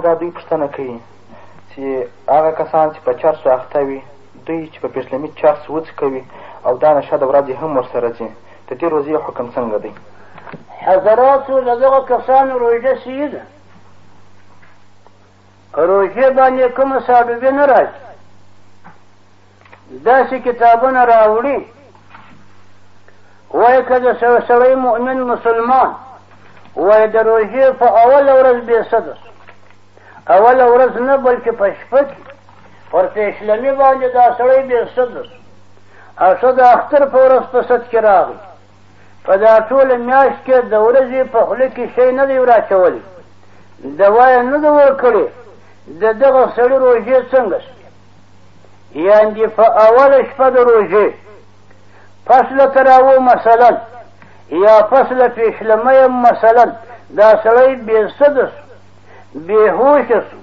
دا دوی پوښتنه کوي چې هغه کسان چې په چرسو اخته وي دوی چې په پېښلمي چرس وڅکوي او دا نشه د ورځې هم ورسره ځي د دې روزې حکم څنګه دی حضراتو له دغه کسانو روژه صحیح ده که روژې باندې کومه ساډوبې نه راځي داسې کتابونه راوړي وای که د سړی مؤمن مسلمان وای د روژې په اوله ورځ بې صدر اوله ورځ نه بلکې په شپه کې پر پېشلمي باندې دا سړی بې صدر او څه د اختر په ورځ په صد کې راغی په دا ټوله میاشت کې د ورځې په خوله کې شی نه دی وراچولی دوا یې نه ده ورکړې د دغه سړي روژې څنګه شوې یعنی په اول شپه د روژې پس له تراوو مثلا یا پس له پیشلمۍ مثلا دا سړی بې سده سو بې هوشه سو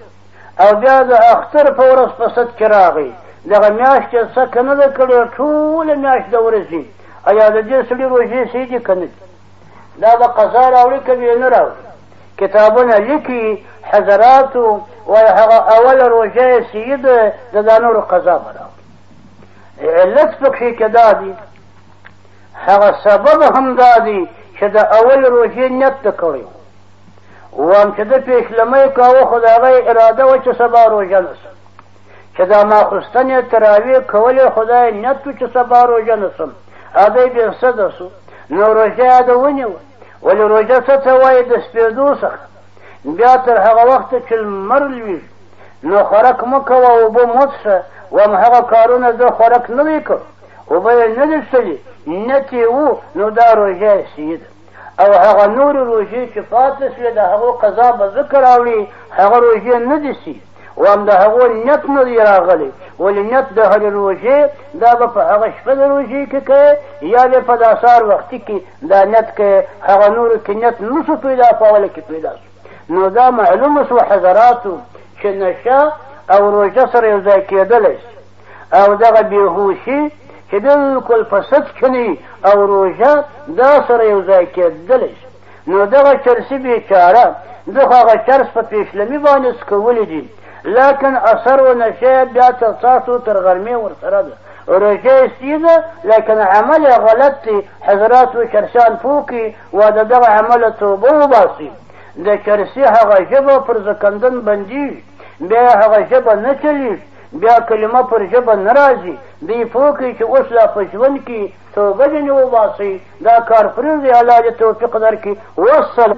او بیا د اختر په ورځ په سد کې راغی دغه میاشت یې څه که نه ده کړې ټوله میاشت د ورځې ایا د دې سړي روژې سې دي که نه دي دا به قضا راوړي که به یې نه راوړي کتابونه لیکي حضراتو وایي هغه اوله روژه یې سیي ده د دا نورو قضا به راوړي علت پکښې که دا دي هغه سبب هم دا دی چې د اول روژې نیت ته کړی وام چې د پیشلمۍ کاوه خو د هغه اراده وه چې سبا روژه نه چې دا ماخوستن یې تراویې کولې خدای نیت و چې سبا روژه نه سم هغه بې سده سو نو روژه یې د ونیوه ولې روژه څه ته وایي د سپېدو څخه بیا تر هغه وخته چې لمر لویږي نو خوراک مه کوه اوبه مه څښه وام هغه کارونه زه خوراک نه دی کړ اوبه یې نه دي څښلي نیت یې و نو دا روژه یې سیي ده او هغه نورې روژې چې پاتې شوې د هغو قضا به ذکر راوړي هغه روژې نه دي سیي او هم د هغو نیت نه دی راغلی ولې نیت د هرې روژې دا به په هغه شپه د روژې کې کوې یا به په دا سهار وختي کې دا نیت کوې هغه نورو کې نیت نه شو پیدا په اوله کې پیدا شو نو دا معلومه شو حضراتو چې نشه او روژه سره یو ځای کېدلی شي او دغه بېهوشي چې بالکل په سد کې او روژه دا سره یو ځای کېدلی شي نو دغه چرسی بیچاره دغه هغه چرس په پیشلمی باندې سکولی دي لکن اثر و نشه بیا تر تاسو تر غرمې ورسره ده روژه سیده لکن عمل غلط دی حضرات و چرسان پوکی و د دغه عمل توبه وباسي د چرسی هغه ژبه پر زکندن بندي بیا هغه ژبه نه چلیږي بیا کلمه پر ژبه نه راځي دی پوکی چې اوس لا په ژوند کې توبه ځنې وباسئ دا کار پرېږدئ الله دې توفیق درکړي والسلام.